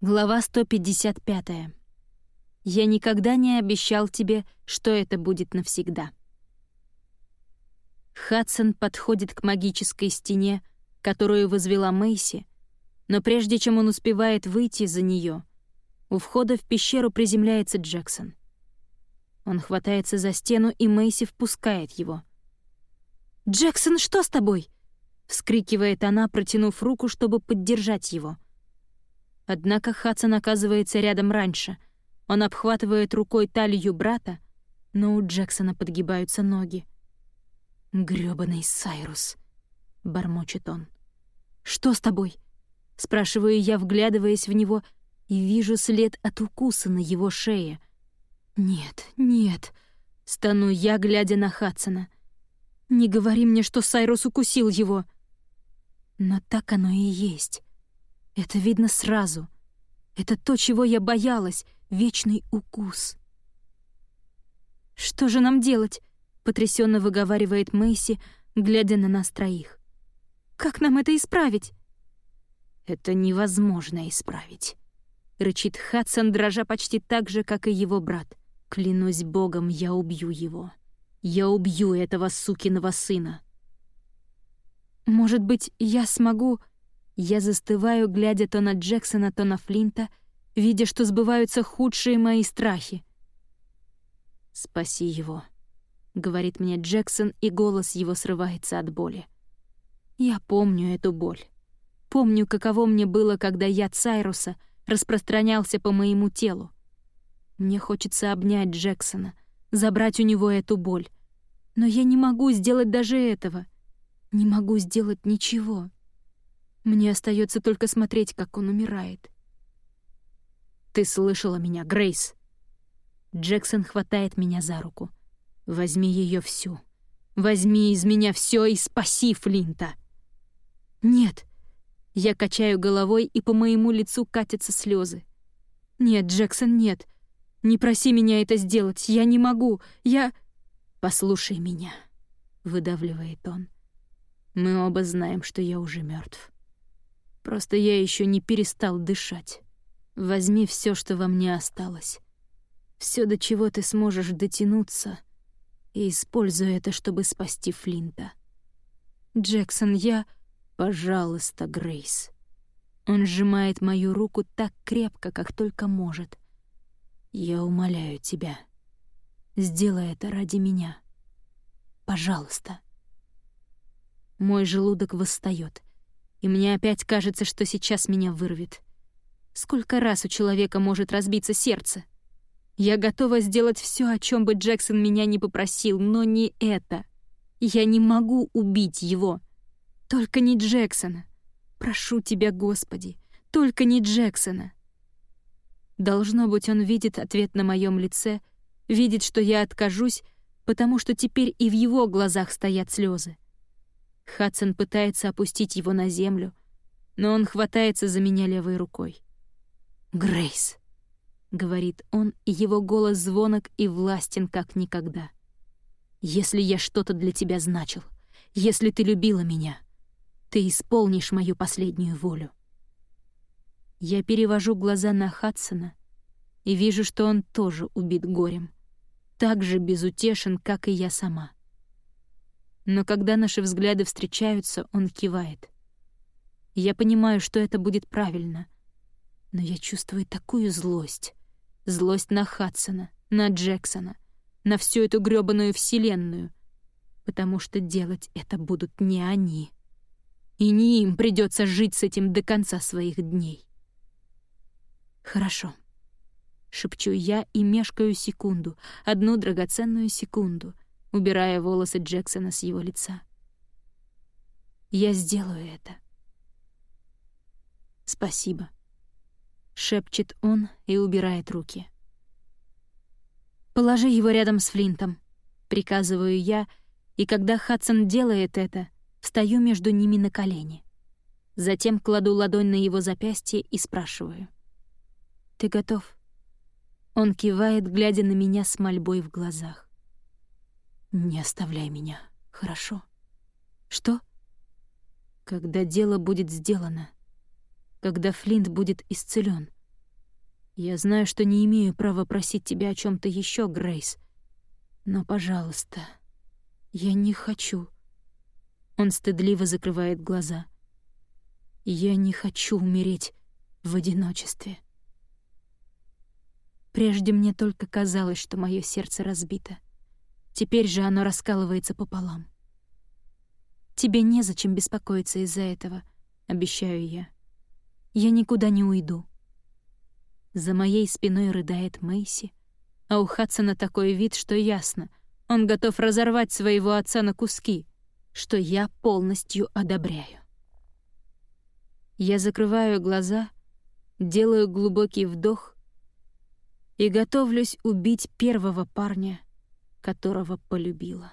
Глава 155. Я никогда не обещал тебе, что это будет навсегда. Хадсон подходит к магической стене, которую возвела Мэйси, но прежде чем он успевает выйти за нее, у входа в пещеру приземляется Джексон. Он хватается за стену, и Мэйси впускает его. «Джексон, что с тобой?» — вскрикивает она, протянув руку, чтобы поддержать его — Однако Хадсон оказывается рядом раньше. Он обхватывает рукой талию брата, но у Джексона подгибаются ноги. «Грёбаный Сайрус», — бормочет он. «Что с тобой?» — спрашиваю я, вглядываясь в него, и вижу след от укуса на его шее. «Нет, нет», — стану я, глядя на Хадсона. «Не говори мне, что Сайрус укусил его». Но так оно и есть. Это видно сразу. Это то, чего я боялась — вечный укус. «Что же нам делать?» — потрясенно выговаривает Мэйси, глядя на нас троих. «Как нам это исправить?» «Это невозможно исправить», — рычит Хадсон, дрожа почти так же, как и его брат. «Клянусь богом, я убью его. Я убью этого сукиного сына». «Может быть, я смогу...» Я застываю, глядя то на Джексона, то на Флинта, видя, что сбываются худшие мои страхи. «Спаси его», — говорит мне Джексон, и голос его срывается от боли. Я помню эту боль. Помню, каково мне было, когда яд Сайруса распространялся по моему телу. Мне хочется обнять Джексона, забрать у него эту боль. Но я не могу сделать даже этого. Не могу сделать ничего. Мне остается только смотреть, как он умирает. «Ты слышала меня, Грейс?» Джексон хватает меня за руку. «Возьми ее всю. Возьми из меня все и спаси Флинта!» «Нет!» Я качаю головой, и по моему лицу катятся слезы. «Нет, Джексон, нет. Не проси меня это сделать. Я не могу. Я...» «Послушай меня», — выдавливает он. «Мы оба знаем, что я уже мертв. Просто я еще не перестал дышать. Возьми все, что во мне осталось. Все, до чего ты сможешь дотянуться, и используй это, чтобы спасти Флинта. Джексон, я... Пожалуйста, Грейс. Он сжимает мою руку так крепко, как только может. Я умоляю тебя. Сделай это ради меня. Пожалуйста. Мой желудок восстает и мне опять кажется, что сейчас меня вырвет. Сколько раз у человека может разбиться сердце? Я готова сделать все, о чем бы Джексон меня не попросил, но не это. Я не могу убить его. Только не Джексона. Прошу тебя, Господи, только не Джексона. Должно быть, он видит ответ на моем лице, видит, что я откажусь, потому что теперь и в его глазах стоят слезы. Хадсон пытается опустить его на землю, но он хватается за меня левой рукой. «Грейс», — говорит он, и его голос звонок и властен, как никогда. «Если я что-то для тебя значил, если ты любила меня, ты исполнишь мою последнюю волю». Я перевожу глаза на Хадсона и вижу, что он тоже убит горем, так же безутешен, как и я сама но когда наши взгляды встречаются, он кивает. Я понимаю, что это будет правильно, но я чувствую такую злость. Злость на Хадсона, на Джексона, на всю эту грёбаную вселенную, потому что делать это будут не они. И не им придется жить с этим до конца своих дней. «Хорошо», — шепчу я и мешкаю секунду, одну драгоценную секунду — убирая волосы Джексона с его лица. «Я сделаю это». «Спасибо», — шепчет он и убирает руки. «Положи его рядом с Флинтом», — приказываю я, и когда Хадсон делает это, встаю между ними на колени. Затем кладу ладонь на его запястье и спрашиваю. «Ты готов?» Он кивает, глядя на меня с мольбой в глазах. «Не оставляй меня, хорошо?» «Что?» «Когда дело будет сделано, когда Флинт будет исцелен, Я знаю, что не имею права просить тебя о чем то еще, Грейс. Но, пожалуйста, я не хочу. Он стыдливо закрывает глаза. Я не хочу умереть в одиночестве. Прежде мне только казалось, что мое сердце разбито. Теперь же оно раскалывается пополам. Тебе незачем беспокоиться из-за этого, обещаю я. Я никуда не уйду. За моей спиной рыдает Мэйси, а у Хадсона такой вид, что ясно. Он готов разорвать своего отца на куски, что я полностью одобряю. Я закрываю глаза, делаю глубокий вдох и готовлюсь убить первого парня, которого полюбила.